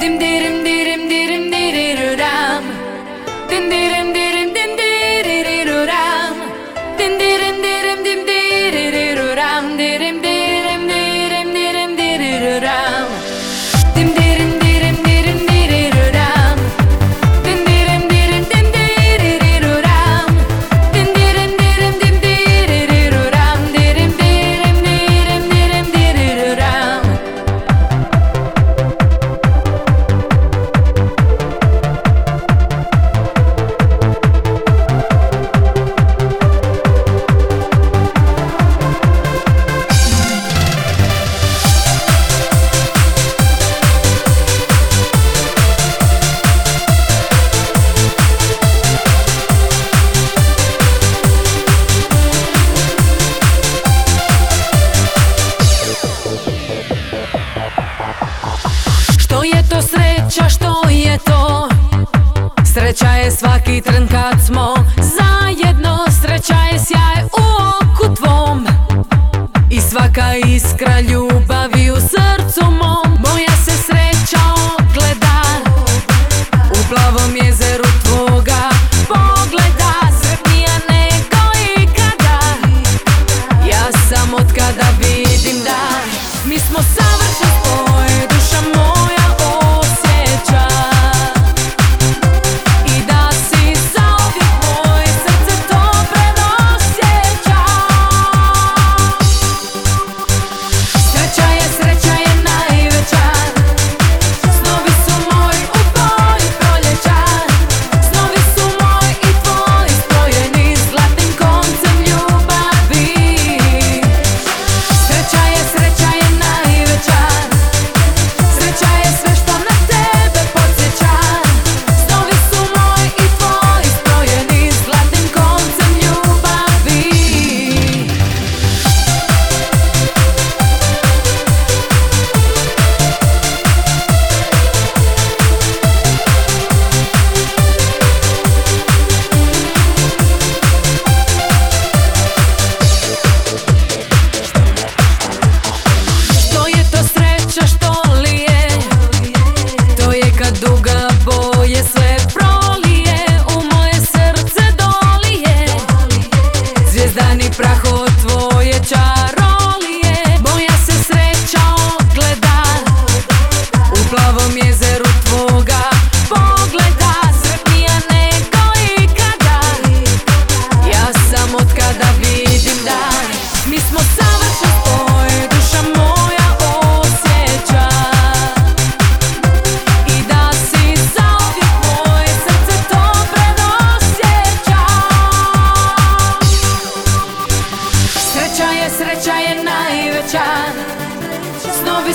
Dimdirim dir sreća što je to. Sreća je svaki tren kad smo zajedno. Sreća je sjaj u oku tvom. I svaka iskra ljubav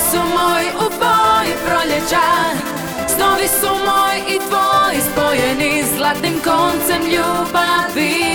su moji u boji proljeća Snovi su moji i tvoji spojeni zlatnim koncem ljubavi.